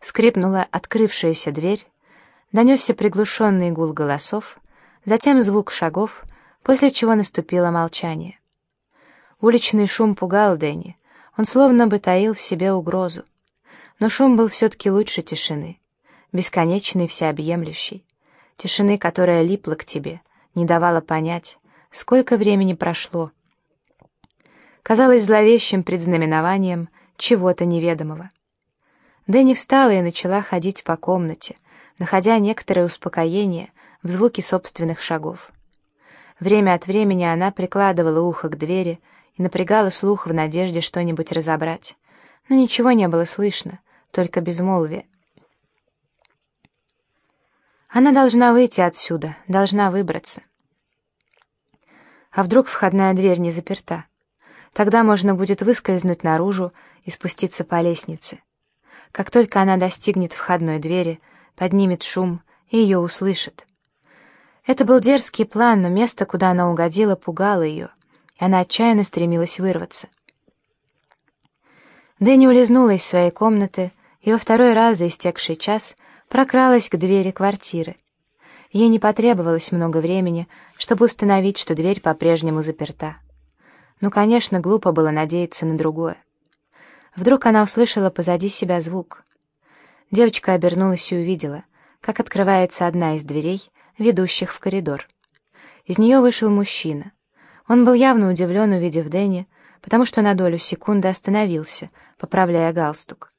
Скрипнула открывшаяся дверь, донесся приглушенный гул голосов, затем звук шагов, после чего наступило молчание. Уличный шум пугал Дэнни, он словно бы таил в себе угрозу. Но шум был все-таки лучше тишины, бесконечный, всеобъемлющий. Тишины, которая липла к тебе, не давала понять, сколько времени прошло. Казалось зловещим предзнаменованием чего-то неведомого. Дэнни встала и начала ходить по комнате, находя некоторое успокоение в звуке собственных шагов. Время от времени она прикладывала ухо к двери и напрягала слух в надежде что-нибудь разобрать. Но ничего не было слышно, только безмолвие. Она должна выйти отсюда, должна выбраться. А вдруг входная дверь не заперта? Тогда можно будет выскользнуть наружу и спуститься по лестнице. Как только она достигнет входной двери, поднимет шум и ее услышит. Это был дерзкий план, но место, куда она угодила, пугало ее, и она отчаянно стремилась вырваться. Дэнни улизнула из своей комнаты и во второй раз за истекший час прокралась к двери квартиры. Ей не потребовалось много времени, чтобы установить, что дверь по-прежнему заперта. Ну, конечно, глупо было надеяться на другое. Вдруг она услышала позади себя звук. Девочка обернулась и увидела, как открывается одна из дверей, ведущих в коридор. Из нее вышел мужчина. Он был явно удивлен, увидев Дэнни, потому что на долю секунды остановился, поправляя галстук.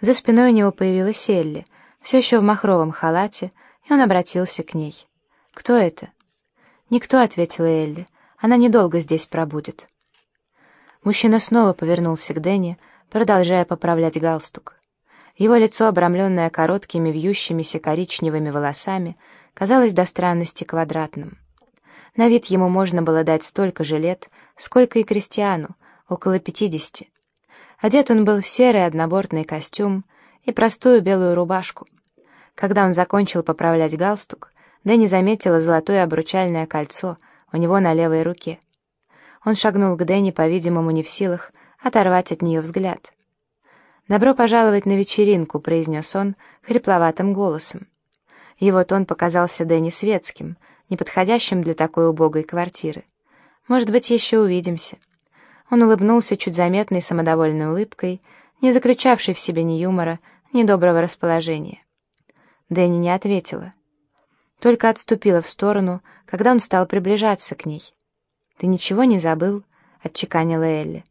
За спиной у него появилась Элли, все еще в махровом халате, и он обратился к ней. «Кто это?» «Никто», — ответила Элли. «Она недолго здесь пробудет». Мужчина снова повернулся к Дэнни, продолжая поправлять галстук. Его лицо, обрамленное короткими вьющимися коричневыми волосами, казалось до странности квадратным. На вид ему можно было дать столько же лет, сколько и крестьяну, около пятидесяти. Одет он был в серый однобортный костюм и простую белую рубашку. Когда он закончил поправлять галстук, Дэнни заметила золотое обручальное кольцо у него на левой руке. Он шагнул к Дэнни, по-видимому, не в силах оторвать от нее взгляд. «Добро пожаловать на вечеринку», — произнес он хрипловатым голосом. Его тон показался Дэнни светским, неподходящим для такой убогой квартиры. «Может быть, еще увидимся». Он улыбнулся чуть заметной самодовольной улыбкой, не заключавшей в себе ни юмора, ни доброго расположения. Дэнни не ответила. Только отступила в сторону, когда он стал приближаться к ней. «Ты ничего не забыл?» — отчеканила Элли.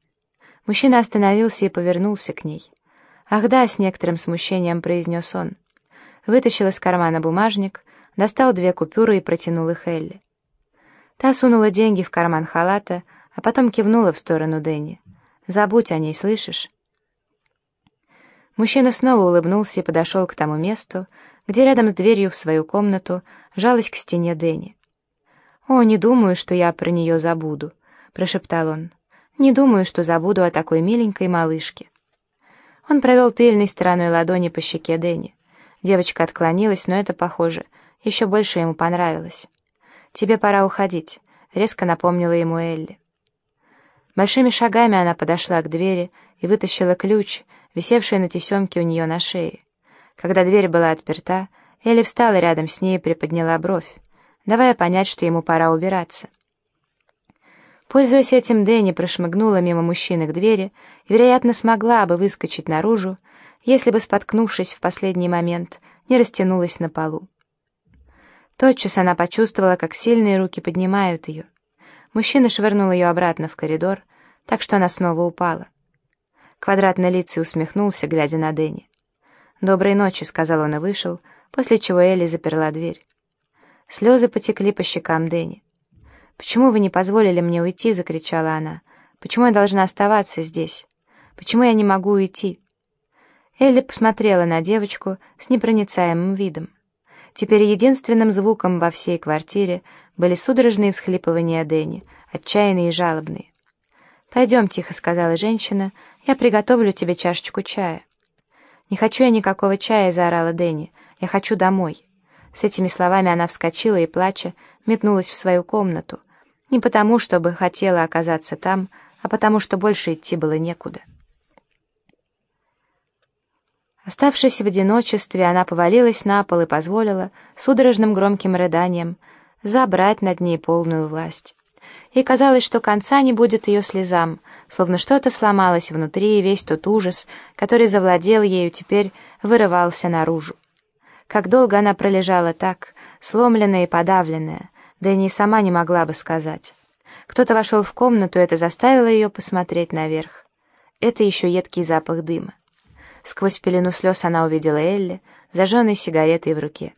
Мужчина остановился и повернулся к ней. «Ах да», — с некоторым смущением произнес он. Вытащил из кармана бумажник, достал две купюры и протянул их Элли. Та сунула деньги в карман халата, а потом кивнула в сторону Дэнни. «Забудь о ней, слышишь?» Мужчина снова улыбнулся и подошел к тому месту, где рядом с дверью в свою комнату жалась к стене Дэнни. «О, не думаю, что я про нее забуду», — прошептал он. «Не думаю, что забуду о такой миленькой малышке». Он провел тыльной стороной ладони по щеке Дэнни. Девочка отклонилась, но это, похоже, еще больше ему понравилось. «Тебе пора уходить», — резко напомнила ему Элли. Большими шагами она подошла к двери и вытащила ключ, висевший на тесемке у нее на шее. Когда дверь была отперта, Элли встала рядом с ней и приподняла бровь, давая понять, что ему пора убираться. Пользуясь этим, Дэнни прошмыгнула мимо мужчины к двери и, вероятно, смогла бы выскочить наружу, если бы, споткнувшись в последний момент, не растянулась на полу. Тотчас она почувствовала, как сильные руки поднимают ее. Мужчина швырнул ее обратно в коридор, так что она снова упала. Квадратный лицей усмехнулся, глядя на Дэнни. «Доброй ночи», — сказал он и вышел, после чего Элли заперла дверь. Слезы потекли по щекам Дэнни. «Почему вы не позволили мне уйти?» — закричала она. «Почему я должна оставаться здесь? Почему я не могу уйти?» Элли посмотрела на девочку с непроницаемым видом. Теперь единственным звуком во всей квартире были судорожные всхлипывания Дэнни, отчаянные и жалобные. «Пойдем», — тихо сказала женщина, — «я приготовлю тебе чашечку чая». «Не хочу я никакого чая», — заорала Дэнни, — «я хочу домой». С этими словами она вскочила и, плача, метнулась в свою комнату. Не потому, чтобы хотела оказаться там, а потому, что больше идти было некуда. Оставшись в одиночестве, она повалилась на пол и позволила судорожным громким рыданием забрать над ней полную власть. И казалось, что конца не будет ее слезам, словно что-то сломалось внутри, и весь тот ужас, который завладел ею, теперь вырывался наружу. Как долго она пролежала так, сломленная и подавленная, да и не сама не могла бы сказать. Кто-то вошел в комнату, это заставило ее посмотреть наверх. Это еще едкий запах дыма. Сквозь пелену слез она увидела Элли, зажженной сигаретой в руке.